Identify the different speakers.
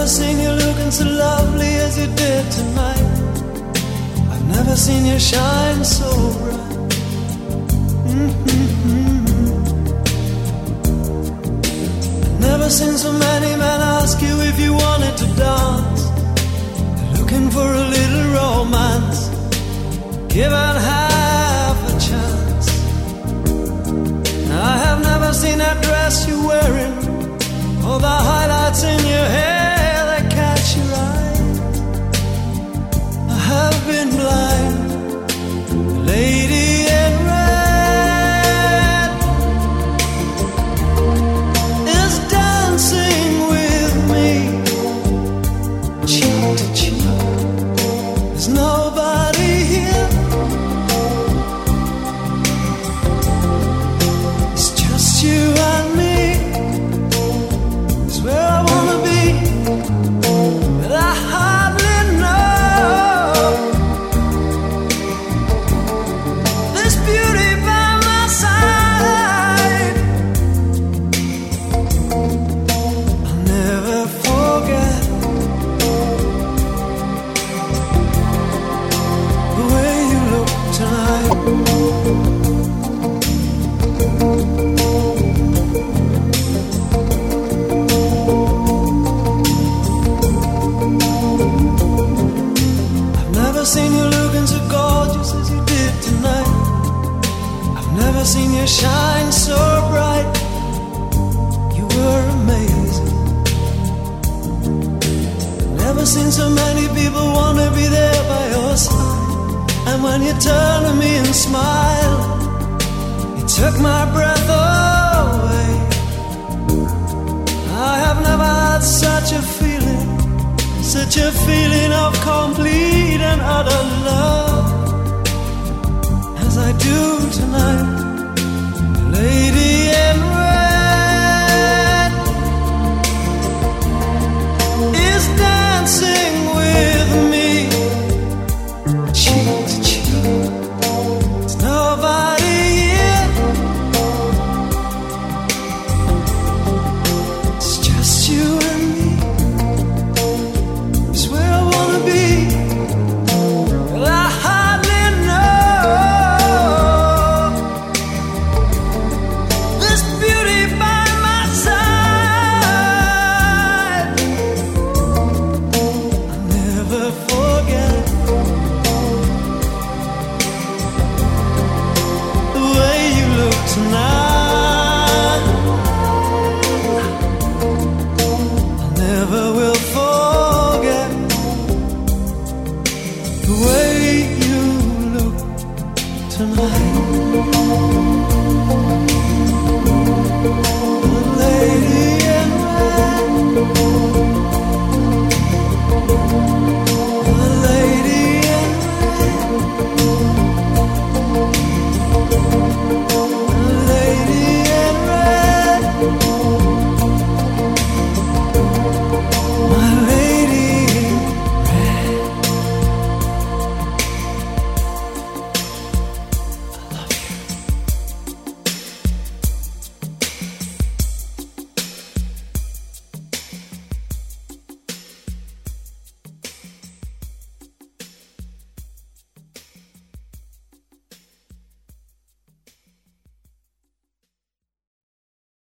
Speaker 1: never seen you looking so lovely as you did tonight. I've never seen you shine so bright. Mm-hmm. I've never seen so many men ask you if you wanted to dance. Looking for a little romance. Given half a chance. I have never seen that dress you're wearing. Or the never seen you looking so gorgeous as you did tonight. I've never seen you shine so bright. You were amazing. Never seen so many people want to be there by your side. And when you turn to me and smile, you took my breath away. I have never had such a feeling, such a feeling of complete and utter tonight.